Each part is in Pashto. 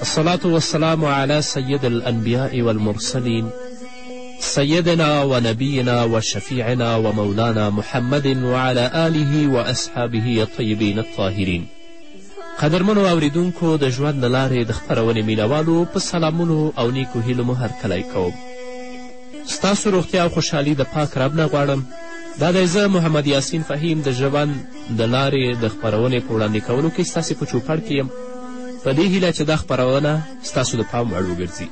الصلاة والسلام علی سید الانبیاء والمرسلین سیدنا و نبینا و شفیعنا و مولانا محمد وعلى آله و اصحابه الطیبین الطاهرین قدرمنو اوریدونکو د ژوند له لارې د خپرونې مینوالو په سلامونو او نیکو هیلو مو هرکلی کوم ستاسو روغتیا او خوشحالي د پاک رب نه غواړم دا دی زه محمد یاسین فهیم د ژوند د لارې د خپرونې په وړاندې کولو کې ستاسې په چوپړ کې یم په دې هیله چې دا خپرونه ستاسو د پام وړ وګرځي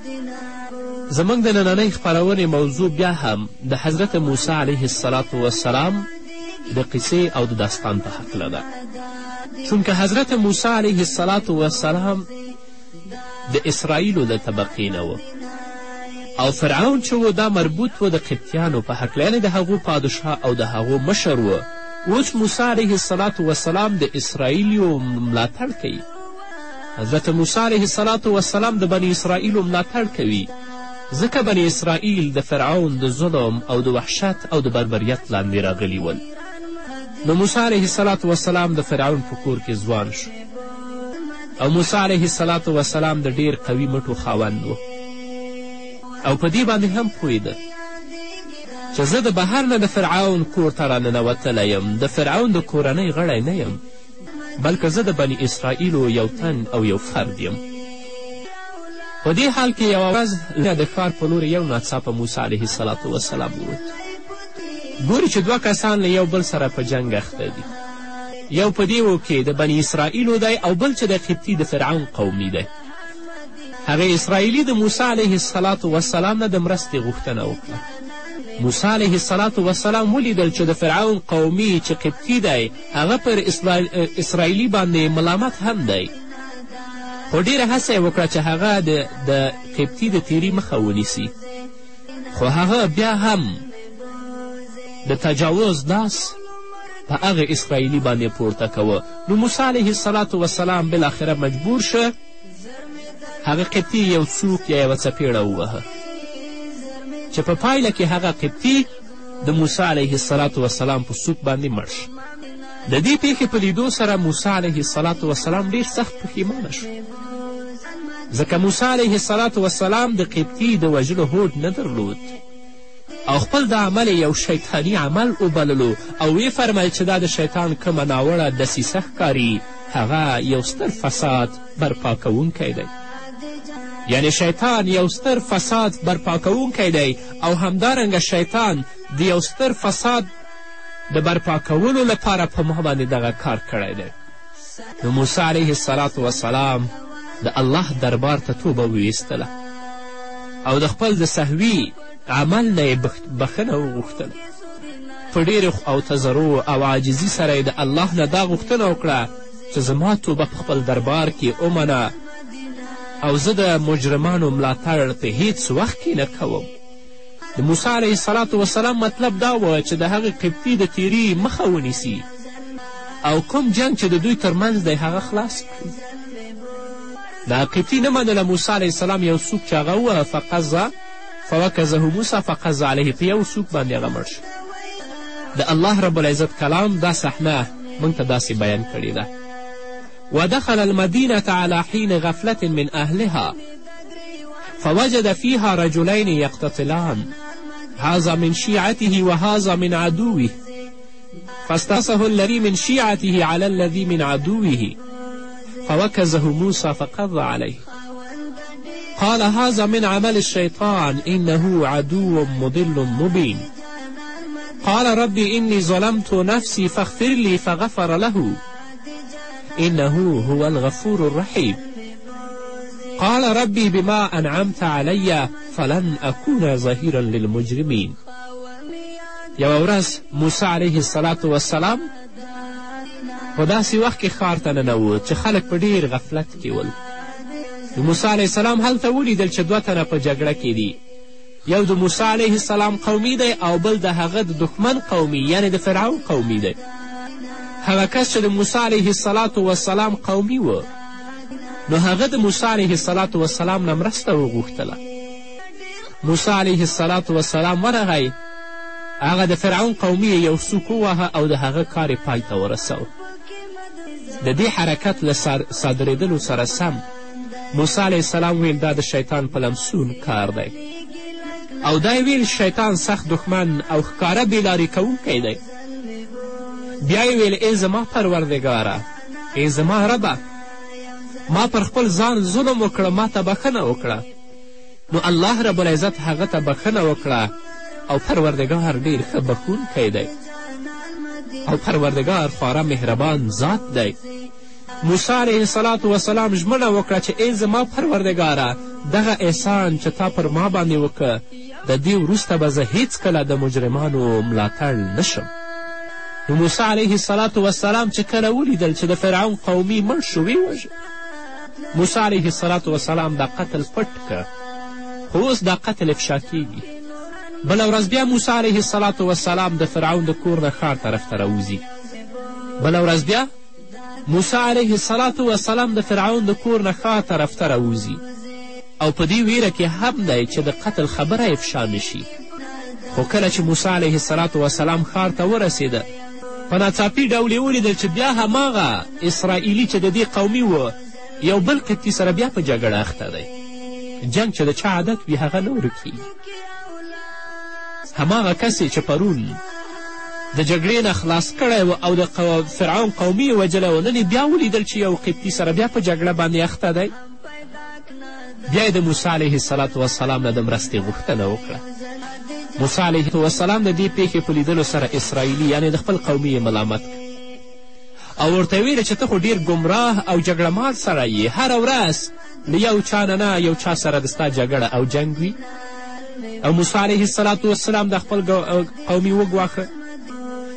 زموږ د نننۍ خپرونې موضوع بیا هم د حضرت موسی علیه السلام وسلام د قصې او د داستان په هکله ده چونکه حضرت موسی علیه السلام د اسرائیلو د طبقې نه و او فرعون چې و دا مربوط و د قبطیانو په هکله یعنې د هغو پادشاه او د هغو مشر و اوس موسی علیه السلام وسلام د اسرائیلیو ملاتړ کوي حضرت موسی علیه السلام وسلام د بني اسرائیلو ملاتړ کوي ځکه بني اسرائیل د فرعون د ظلم او د وحشت او د بربریت لاندې راغلي ول نو موسی علیه السلام د فرعون په کور کې ځوان شو او موسی علیه السلام وسلام د ډیر قوي مټو خاوند و او په دې باندې هم پوهېده چې زه د بهر نه د فرعون کور ته راننوتلی یم د فرعون د کورنۍ غړی نه یم بلکې زه د بني اسرائیلو یو تن او یو فرد یم په دې حال کې یوه ورځ له د ښار په لورې یو ناڅاپه موسی علیه السلام ووت ګوري چې دوه کسان له یو بل سره په جنګ اخته دي یو په دې و کې د بني اسرائیلو دی او بل چې د قبطي د فرعون قومي دی هغه اسرائیلي د موسی علیه السلام وسلام نه د مرستې غوښتنه وکړه موسی علیه السلام وسلام ولیدل چې د فرعون قومي چې قبطي دی هغه پر اسرائیلي باندې ملامت هم دی خو ډیره هڅه یې وکړه چې هغه د قبطي د تیري مخه ونیسي خو هغه بیا هم د تجاوز لاس په هغه اسرائیلي باندې پورته کوه نو موسی علیه السلام وسلام بالاخره مجبور شه هغه قبطي یو څوک یا یوه څپېړه ووهه چې په پایله کې هغه قبطي د موسی علیه السلام په سوک باندې مړ شو د دې پیښې په لیدو سره موسی علیه السلام وسلام ډیر سخت پښیمانه شو ځکه موسی علیه السلام وسلام د قبطي د وژلو هوډ نه درلود او خپل د عمل یو شیطاني عمل وبللو او ویې فرمیل چې دا د شیطان کومه ناوړه دسیسه ښکاري هغه یو ستر فساد برپا کوونکی دی یعنی شیطان یو ستر فساد برپا کوونکی دی او همدارنګه شیطان د یو ستر فساد د برپاکولو لپاره په ما باندې دغه کار کړی دی نو موسی علیه السلام وسلام د الله دربار ته توبه وویستله او د خپل د سهوي عمل نه یې بخښنه وغوښتله په ډېرې او تضرو او عاجزي سره یې د الله نه دا غوښتنه وکړه چې زما توبه په خپل دربار کې ومنه او زه د مجرمانو ملاتړ په هیڅ وخت کې نه کوم د موسی علیه السلام وسلام مطلب دا و چې د هغې قبطي د تیري مخه ونیسي او کوم جنګ چې د دوی ترمنځ دی هغه خلاص کړي دا قبطي نه منله موسی علیه السلام یو سوک چې هغه ووهه فقضه فوکزه موسی فقضه علیه په یو سوک باندې هغه مړ شو د الله رب العزت کلام دا صحنه موږ ته داسې بیان کړې ده ودخل المدینة علی حین غفلة من اهلها فوجد فيها رجلين يقتتلان هذا من شيعته وهذا من عدوه فاستأسه الذي من شيعته على الذي من عدوه فوكزه موسى فقضى عليه قال هذا من عمل الشيطان إنه عدو مضل مبين قال ربي إني ظلمت نفسي فاغفر لي فغفر له إنه هو الغفور الرحيم قال ربي بما انعمت علی فلن اکون ظهیرا للمجرمین یوه ورځ موسی علیه السلام وسلام په داسې وخت کې ښار ته ننوت چې خلک په ډیر غفلت کې ول موسی علیه السلام هلته ولیدل چې دوه تنه په جګړه کې دي یو د موسی علیه السلام قومي دی او بل د هغه د دښمن قومي یعنی د فرعون قومي دی هغه کس چې د موسی علیه السلام وسلام قومي و نو هغه د موسی علیه السلام وسلام نه مرسته وغوښتله موسی علیه السلام وسلام ورغی هغه د فرعون قومي یو سوک وواهه او د هغه کار یې پای ته ورسو د دې حرکت له صادرېدلو سره سم موسی علیه السلام ویل دا د شیطان په لمسون کار دی او دا ویل شیطان سخت دښمن او ښکاره بېلارې کوونکی دی بیا یې ویل ای زما پروردګاره ای زما ربه ما پر خپل ځان ظلم وکړه ما ته بخښنه وکړه نو الله رب العزت هغه ته بخښنه وکړه او پروردګار ډیر ښه بخښونکی دی او پروردګار خورا مهربان ذات دی موسی علیه السلام وسلام ژمنه وکړه چې ای زما پروردګاره دغه احسان چې تا پر ما باندې وکړه د دې وروسته به زه هیڅکله د مجرمانو ملاتړ نه شم نو موسی علیه السلام وسلام چې کله ولیدل چې د فرعون قومي مړ شو ویې موسی علیه السلام وسلام دا قتل پټ که خو اوس دا قتل افشا کیږي بله ورځ بیا موسی علیه السلام وسلام د فرعون د کور نه ښار طرف ته راوځي بله ورځ بیا موسی علیه السلام وسلام د فرعون د کور نه ښار طرف ته راوځي او په دې ویره کې هم دی چې د قتل خبره یې افشا نه شي خو کله چې موسی علیه السلام وسلام ښار ته ورسېده په ناڅاپي ډول یې ولیدل چې بیا هماغه اسرائیلي چې د دې قومي و یو بل قبطي سره بیا په جګړه اخته دی جنګ چې د چا عادت وي هغه نه ورکیږي هماغه کس چې پرون د جګړې نه خلاص کړی و او د فرعون قومي یې وژلی و نن بیا ولیدل چې یو قبطي سره بیا په جګړه باندې اخته دی بیا یې د موسی علیه السلام نه د مرستې غوښتنه وکړه موسی علیه السلام د دې پیښې په لیدلو سره اسرائیلي یعنې د خپل قومي یې ملامت او ورته ویل چې ته خو ډیر ګمراه او جګړه مار سره یې هره ورځ له یو چا نه نه یو چا سره د ستا جګړه او جنګ وي او موسی علیه السلام د خپل قومي وګواښه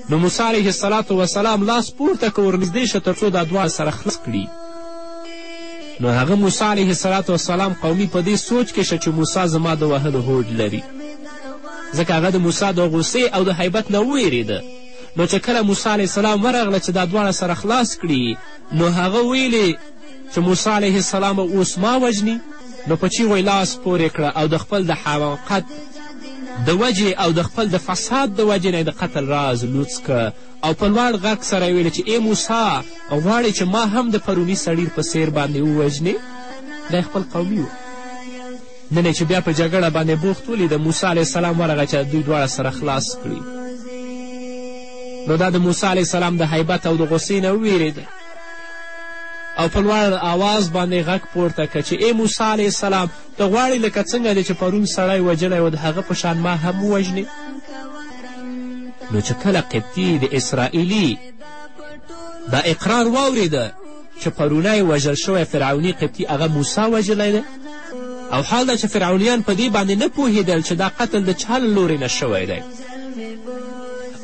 نو موسی علیه السلام لاس پورته که ورنږدې شه تر څو دا دواړه سره خلاص کړي نو هغه موسی علیه السلام وسلام قومي په دې سوچ کې شه چې موسی زما د وهلو هوډ لري ځکه هغه د موسی د غوسې او د حیبت نه وویرېده نو چې کله موسی علیه السلام ورغله چې دا دواړه سره خلاص کړي نو هغه ویلې چې موسی علیه السلام اوس ما وژني نو په چیغو یې لاس پورې کړه او د خپل د حماقت د وجې او د خپل د فساد د وجې نه د قتل راز لوڅ که او په لوړ غږ سره یې ویل چې ای موسی غواړې چې ما هم د پروني سړي په څیر باندې ووژنې دا خپل قومي و نن چې بیا په جګړه باندې بوخت ولید موسی علیه السلام ورغه چې دوی دواړه سره خلاص کړي نو دا د موسی علیه السلام د حیبت او د غصې نه وویرېده او په لوړ آواز باندې غږ پورته که چې ای موسی علیه السلام ته غواړې لکه څنګه دې چې پرون سړی وژلی و د هغه په شان ما هم ووژنې نو چې کله قبطي د اسرائیلي دا اقرار واورېده چې پرونی وژل شوی فرعوني قبطي هغه موسی وژلی دی او حال دا چې فرعونیان په دې باندې نه پوهېدل چې دا قتل د چا له لورې نه شوی دی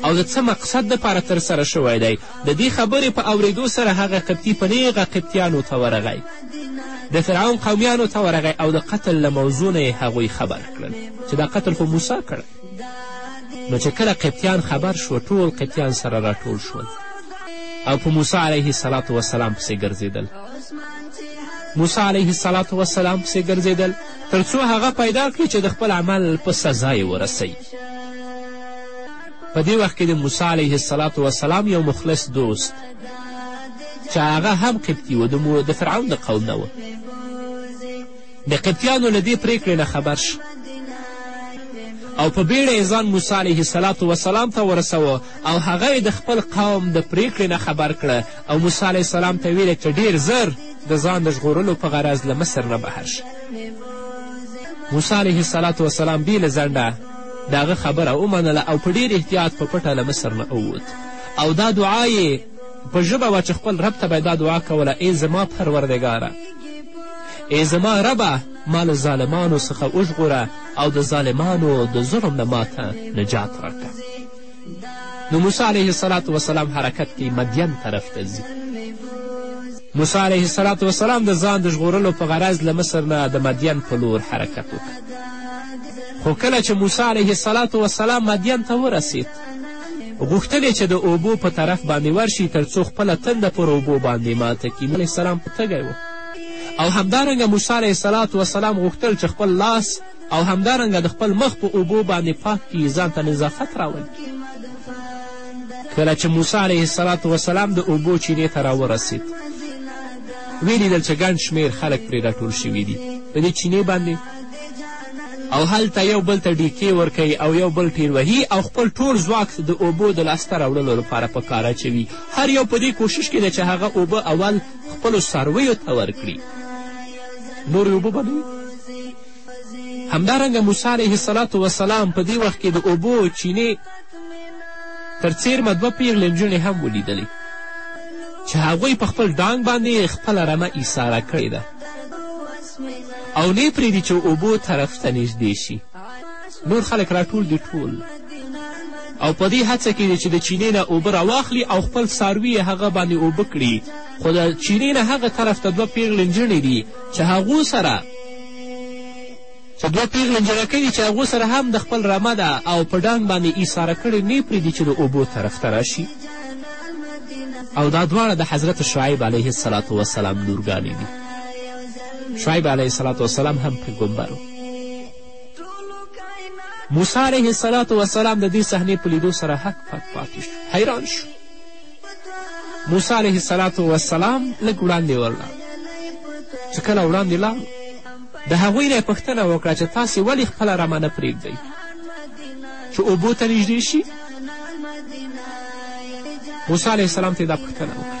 او د څه مقصد دپاره ترسره شوی دی د دې خبرې په اورېدو سره هغه قبطي په نیغه قبطیانو ته ورغی د فرعون قومیانو ته ورغی او د قتل له موضوع نه یې هغوی خبر کړل چې دا قتل خو موسی کړی نو چې کله قبطیان خبر شو ټول قبطیان سره راټول شول او په موسی علیه السلام وسلام پسې ګرځېدل موسی علیه السلام وسلام پسې ګرځېدل تر څو هغه پیدا کړي چې د خپل عمل په سزا یې ورسوي په دې وخت کې د موسی علیه السلام یو مخلص دوست چې هغه هم قبطي و نو د فرعون د قوم نه و د قبطیانو له دې پرېکړې نه خبر شو او په بیړه یې ځان موسی علیه السلام وسلام ته ورسوه او هغه یې د خپل قوم د پرېکړې نه خبر کړه او موسی علیه السلام ته ویله چې ډیر زر د ځان د ژغورلو په غرض له مصر نه بهر شه موسی علیه السلام وسلام بې له ځنډه د هغه خبره ومنله او په ډیر احتیاط په پټه له مصر نه ووت او دا دعا یې په ژبه وه چې خپل رب ته به دا دعا کوله ای زما پروردګاره ای زما ربه ما له ظالمانو څخه وژغوره او د ظالمانو د ظلم نه ماته نجات راکړه نو موسی علیه السلام وسلام حرکت کوي مدین طرف ته ځي موسی علیه السلام وسلام د ځان د ژغورلو په غرض له مصر نه د مدین په لور حرکت وکړ خو کله چې موسی علیه السلام وسلام مدین ته ورسید غوښتل یې چې د اوبو په طرف باندې ورشي تر څو خپله تنده پر اوبو باندې ماته کړي علیه السلام تږی و او همدارنګه موسی علیه السلام وسلام غوښتل چې خپل لاس او همدارنګه د خپل مخ په اوبو باندې پاک کړي ځان ته نظافت راولي کله چې موسی علیه السلام وسلام د اوبو چینې ته راورسید ویې لیدل چې ګڼ شمېر خلک پرې راټول شوي دي په دې چینې باندې او هلته یو بل ته ډیکې ورکوي او یو بل ټیر وهي او خپل ټول ځواک د اوبو د لاسته راوړلو لپاره په کار اچوي هر یو په دې کوشش کې دی چې هغه اوبه اول خپلو څارویو ته ورکړي نورې اوبه به نه همدارنګه موسی علیه السلام وسلام په دې وخت کې د اوبو چینې تر څیرمه دوه پیغلې نجونې هم ولیدلې چې هغوی په خپل ډانګ باندې خپله رمه ایساره کړې ده او نې پرېږدي چې اوبو طرف ته نږدې شي نور خلک راټول دي ټول او په دې هڅه کې دي چې د چینې نه اوبه راواخلي او خپل څاروي یې هغه باندې اوبه کړي خو د چینې نه هغه طرف ته دوه پیغلې نجڼې دي چې هغو سره چې دوه پیغلې نجلکۍ دي چې هغو سره هم د خپل رمه ده او په ډنګ باندې ایساره کړې نې پرېږدي چې د اوبو طرف ته راشي او دا دواړه د حضرت شعیب علیه السلام لورګانې دي شعیب علیه السلام وسلام هم پیغمبر و موسی علیه السلام وسلام د دې صحنې په لیدو سره حق پک پاتې شو حیران شو موسی علیه السلام وسلام لږ وړاندې ورلاړ چې کله وړاندې لاړ د هغوی نه یې پوښتنه وکړه چې تاسې ولې خپله رمه نه پرېږدئ چې اوبو ته نږدې شي موسی علیه السلام ته یې دا پوښتنه وکړه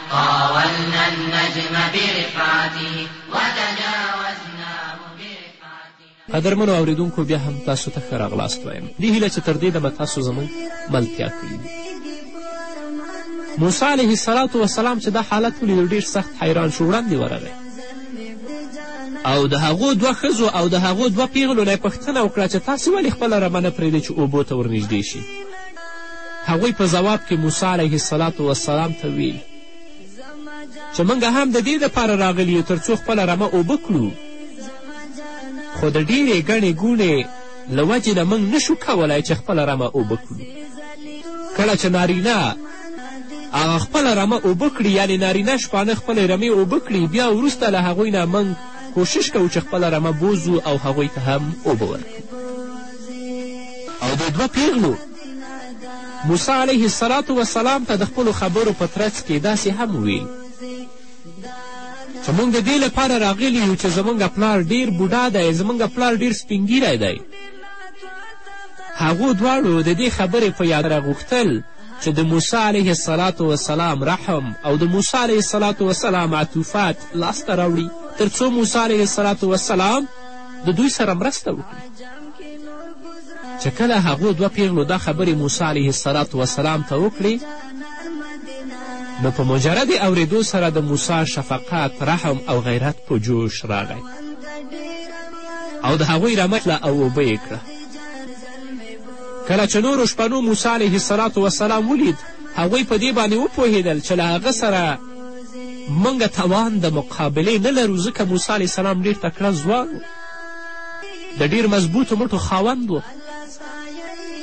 طاولنا النجم برفعته وتجاوزناه برفعتنا قدرمنو اورېدونکو بیا هم تاسو ته ښه راغلاست وایم دې هیله چې تر دې دمه تاسو زموږ ملتیا کړي موسی علیه السلام وسلام چې دا حالت ولیدو ډېر سخت حیران شو وړاندې ورغی او د هغو دوه ښځو او د هغو دوه پیغلو نه یې پوښتنه وکړه چې تاسې ولې خپله رمه نه پرېږدئ چې اوبو ته ورنږدې شي هغوی په ځواب کې موسی علیه السلام وسلام ته ویل چې موږ هم د دې دپاره راغلي یو تر څو خپله رمه اوبه کړو خو د ډېرې ګڼې ګوڼې له وجې نه موږ نه شو کولی چې خپله رمه اوبه کړو کله چې نارینه هغه خپله رمه اوبه کړي یعنې نارینه شپانه خپلې رمې اوبه کړي بیا وروسته له هغوی نه موږ کوشش کوو چې خپله رمه بوځو او هغوی ته هم اوبه ورکړو او دې دوه پیغلو موسی علیه السلام وسلام ته د خپلو خبرو په ترڅ کې داسې هم وویل چې موږ د دې لپاره راغلي یو چې زموږ پلار ډیر بوډا دی زموږ پلار ډیر سپینګیری دی هغو دواړو د دې خبرې په یاد راغوښتل چې د موسی علیه السلام وسلام رحم او د موسی علیه السلام وسلام عطوفت لاسته راوړي تر څو موسی علیه السلام وسلام د دوی سره مرسته وکړي چې کله هغو دوه پیغلو دا خبرې موسی علیه السلام وسلام ته وکړې نو په مجرد اوریدو سره د موسی شفقت رحم او غیرت په جوش راغی او د هغوی رمه کړه او اوبه یې کړه کله چې نورو شپنو موسی علیه السلام وسلام ولید هغوی په دې باندې وپوهېدل چې له هغه سره موږ توان د مقابلې نه لرو ځکه موسی علیه السلام ډېر تکړه ځوان و د ډېر مضبوطو مټو خاوند و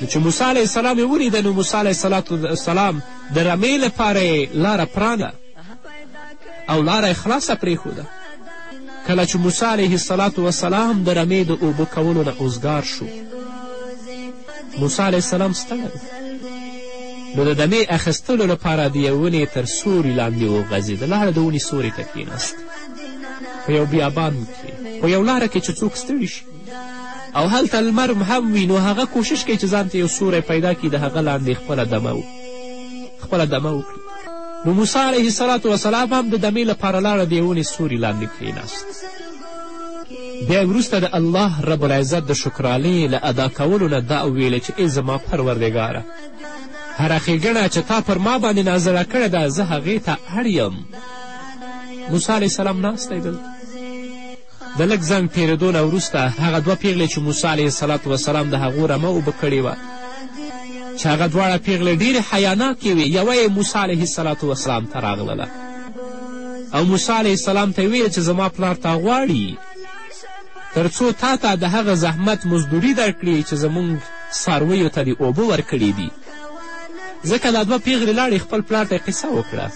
نو چې موسی علیه السلام یې ولیده نو موسی علیه السلام د رمې لپاره یې لاره پرانه او لاره یې خلاصه پرېښوده کله چې موسی علیه السلام وسلام د رمې د اوبه کولو نه اوزګار شو موسی علیه السلام ستړی نو د دمې اخیستلو لپاره د یوې ونې تر سوري لاندې وغځېد لاړ د ونې سوري ته کښېناست په یو بیابان کې په یو لاره کې چې څوک ستړي شي او هلته لمر هم وي نو هغه کوشش کوي چې ځان ته یو سوری پیدا کړي د هغه لاندې خپله دمه و خپله دمه وکړي نو موسی علیه السلام هم د دمې لپاره لاړه د یوې ونې سوري لاندې کښېناست بیا یې وروسته د الله رب العزت د شکرانې له ادا کولو نه دا وویلې چې ای زما پروردګاره هره ښېګڼه چې تا پر ما باندې نازله کړې ده زه هغې ته اړ یم موسی علیه السلام ناست دی دلته د لږ زنګ تېرېدو نه وروسته هغه دوه پیغلې چې موسی علیه السلام وسلام د هغو رمه اوبه کړې وه چې هغه دواړه پیغلې ډېرې حیاناکې وې یوه یې موسی علیه السلام ته راغلله او موسی علیه السلام ته یې ویل چې زما پلار تا غواړي تر څو تا ته د هغه زحمت مزدوري درکړي چې زموږ څارویو ته دې اوبه ورکړي دي ځکه دا دوه پیغلې لاړې خپل پلار ته قصه وکړه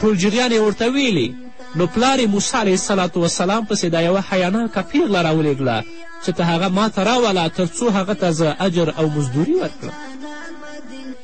ټول جریان یې ورته ویلې نو پلار یې موسی علیه السلام وسلام پسې دا یوه حیاناکه پیغله راولېږله چې ته هغه ما ته راوله تر څو هغه ته زه اجر او مزدوري ورکړم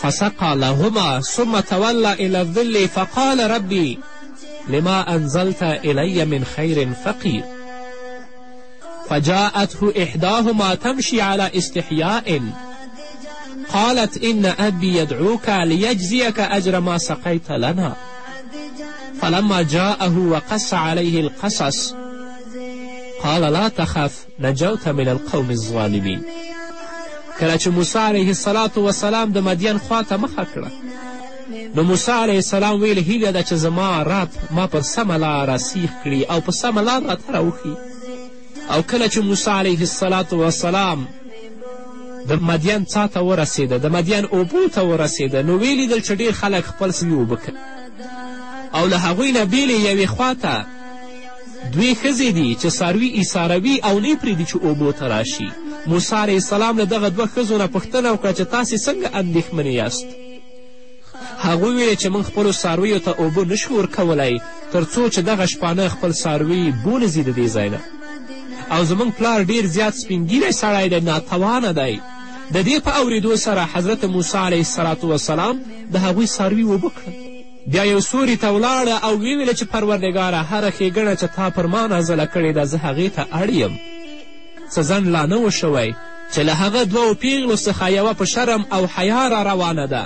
فسقى لهما ثم تولى إلى الظل فقال ربي لما أنزلت إلي من خير فقير فجاءته إحداهما تمشي على استحياء قالت إن أبي يدعوك ليجزيك أجر ما سقيت لنا فلما جاءه وقص عليه القصص قال لا تخف نجوت من القوم الظالمین کله چې موسی علیه السلام وسلام د مدین خوا ته مخه کړه نو موسی علیه السلام ویل هیله ده چې زما رات ما پر سمه لاره سیخ کړي او په سمه لار راته راوښي او کله چې موسی علیه السلام وسلام د مدین څا ته ورسېده د مدین اوبو ته ورسېده نو ویې لیدل چې ډېر خلک خپل سوي اوبه او له هغوی نه بېلې یوې خوا ته دوې ښځې دي چې څاروي ایساروي او نه پرېږدي چې اوبو ته راشي موسی علیه السلام له دغه دوه ښځو نه پوښتنه وکړه چې تاسې څنګه اندېښمنې یاست هغوی ویل چې موږ خپلو څارویو ته اوبه نشو ورکولی تر څو چې دغه شپانه خپل څاروي بونځي د دې ځای نه او زموږ پلار ډیر زیات سپینګیری سړی دی ناتوانه دی د دې په اوریدو سره حضرت موسی علیه السلام د هغوی څاروي اوبه کړل بیا یو سوري ته ولاړه او ویې ویل چې پروردګاره هره ښېګڼه چې تا پر ما نازله کړې ده زه هغې ته اړ یم څه ځنډ لا نه و شوی چې له هغه دوو پیغلو څخه یوه په شرم او حیا را روانه ده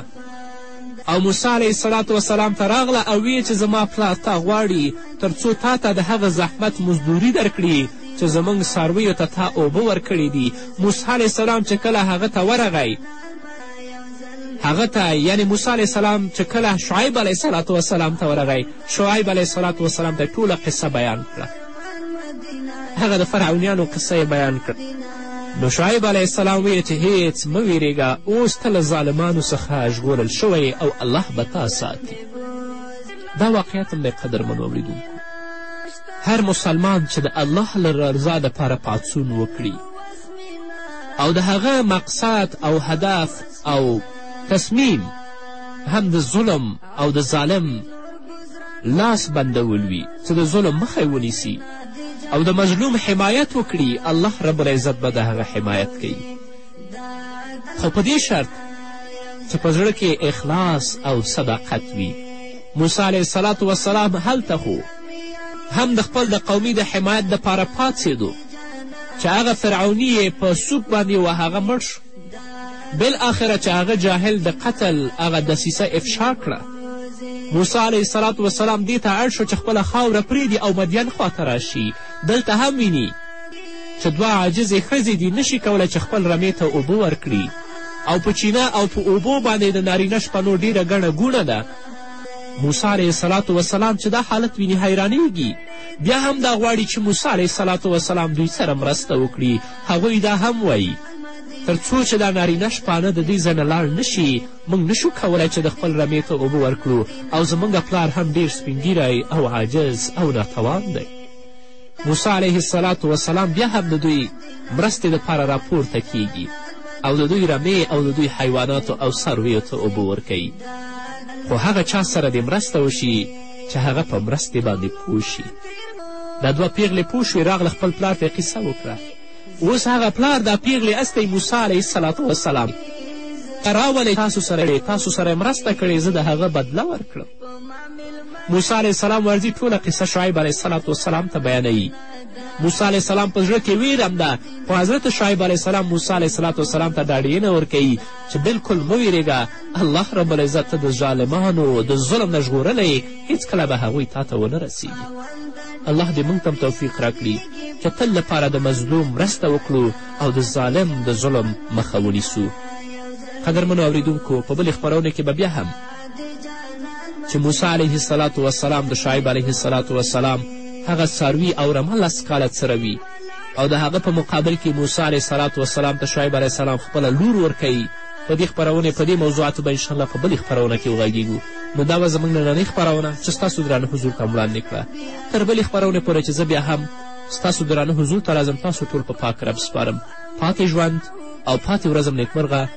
او موسی علیه صلات وسلام ته راغله او ویې چې زما پلار تا غواړي تر څو تا ته د هغه زحمت مزدوري درکړي چې زموږ څارویو ته تا اوبه ورکړي دي موسی علیه السلام چې کله هغه ته ورغی هغه ته یعنې موسی علیه السلام چې کله شعیب علیه السلام وسلام ته ورغی شعیب علیه السلام وسلام ته ټوله قصه بیان کړه هغه د فرعونیانو قصه یې بیان کړه نو شعیب علیه السلام ویې چې هیڅ مه ویرېږه اوس ته له ظالمانو څخه ژغورل شوی او الله به تا ساتي دا واقعیت هم دی قدرمنو اورېدونکو هر مسلمان چې د الله له رضا دپاره پاڅون وکړي او د هغه مقصد او هدف او تصمیم هم د ظلم او د ظالم لاس بندول وي چې د ظلم مخه ونیسي او د مظلوم حمایت وکړي الله رب العزت به د هغه حمایت کوي خو په دې شرط چې په زړه کې اخلاص او صداقت وي موسی علیه السلام وسلام هلته خو هم د خپل د قومي د حمایت دپاره پاڅېدو چې هغه فرعوني یې په سوک باندې و هغه مړ شو بالاخره چې هغه جاهل د قتل هغه دسیسه افشا کړه موسی علیه السلام وسلام دې ته اړ شو چې خپله خاوره پرېږدي او مدین خواته راشي دلته هم ویني چې دوه عاجزې ښځې دي نشي کولی چې خپل رمې ته اوبه ورکړي او په چینه او په اوبو باندې د نارینه شپنو ډیره ګڼه ګوڼه ده موسی علیه السلام چې دا حالت ویني حیرانیږي بیا هم دا غواړي چې موسی علیه صلات وسلام دوی سره مرسته وکړي هغوی دا هم وایي تر څو چې دا نارینه شپانه د دوی ځنه لاړ نه شي موږ نشو کولی چې د خپل رمې ته اوبه ورکړو او زموږ پلار هم ډیر سپینګیری او عاجز او ناتوان دی موسی علیه السلام وسلام بیا هم د دوی مرستې دپاره راپورته کیږي او د دوی رمې او د دوی حیواناتو او څارویو ته اوبه ورکوي خو هغه چا سره دې مرسته وشي چې هغه په مرستې باندې پوه شي دا دوه پیغلې پوه شوې راغله خپل پلار ته قصه وکړه اوس هغه پلار دا پیغلې استی موسی علیه السلام وسلام راولې تاسو سره تاسو سره مرسته کړې زه د هغه بدله ورکړم موسی علیه السلام ورځي ټوله قصه شعیب علیه السلام وسلام ته بیانوي موسی علیه السلام په زړه کې ویره همدا خو حضرت شعیب علیه السلام موسی علیه السلام ته ډاډینه ورکوي چې بلکل مه ویرېږه الله رب العزت ته د ظالمانو د ظلم نه ژغورلی هیڅکله به هغوی تا ته ونه رسیږي الله دې موږ ته توفیق راکړي چې تل لپاره د مظلوم مرسته وکړو او د ظالم د ظلم مخه ونیسو قدرمنو اوریدونکو په بلې خپرونه کې به بیا هم چې موسی علیه السلام وسلام د شعیب علیه السلام وسلام هغه څاروي او رمه لس کاله څروي او د هغه په مقابل کې موسی علیه صلات وسلام ته شعیب علیه السلام خپله لور ورکوي په دې خپرونې په دې موضوعاتو به انشاءالله په بلې خپرونه کې وغږیږو نو دا به زموږ نننۍ خپرونه چې ستاسو درانه حضور ته وړاندې کړه تر بلې خپرونې پورې چې زه بیا هم ستاسو درانه حضور ته راځم تاسو ټول په پاک رب سپارم پاتې ژوند او پاتې ورځم نیکمرغه